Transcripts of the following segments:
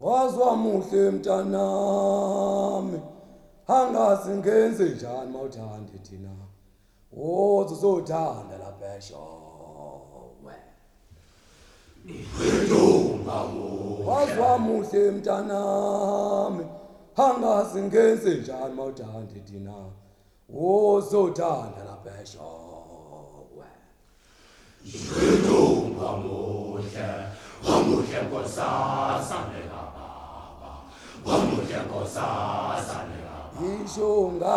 wazwa muhle mntanami angasingenze njani mawuthande thina woza uzothanda labheshowe intomba wazwa muhle mntanami angasingenze njani mawuthande thina wozothanda labheshowe intomba muhle wamuhle nkosasandela Ishunga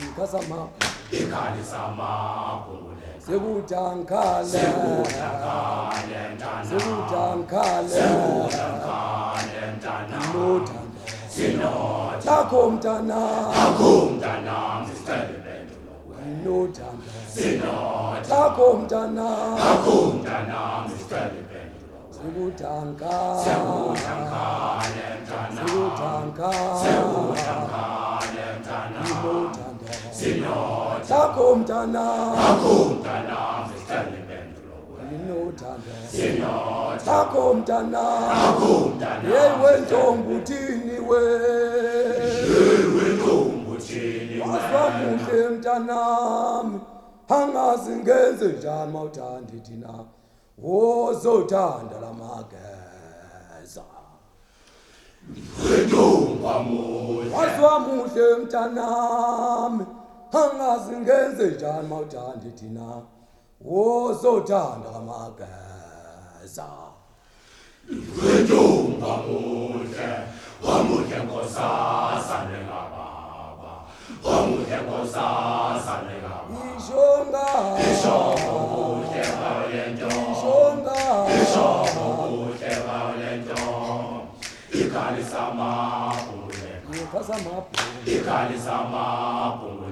Ishonga ikhali samabhule sekudankale sekudankale ntana sekudankale sekudankale ntana mota sino takho mtana takho mtana mstele bendo nokwe sino takho mtana takho mtana mstele bendo sekudankale sekudankale Tako mtana. Tako mtana. Tako mtana. Tako mtana. Yewe ntongu tini we. Yewe ntongu tini we. Waswa kumbe mtana. Hanga zingenze jama utandi tina. Wozo utanda la mageza. Yewe ntongu amuze. Waswa kumbe mtana. Waswa kumbe mtana. hanga singe se jan mau jan di tina wo so jan da ma ga sa we jo ma mo te wa mo te ko sa sa ne la ba ba wa mo te ko sa sa ne la ba i shon da i shon mo te ba ye jo i shon da i shon mo te ba ye jo i ka li sa ma po ne ka sa ma po i ka li sa ma po ne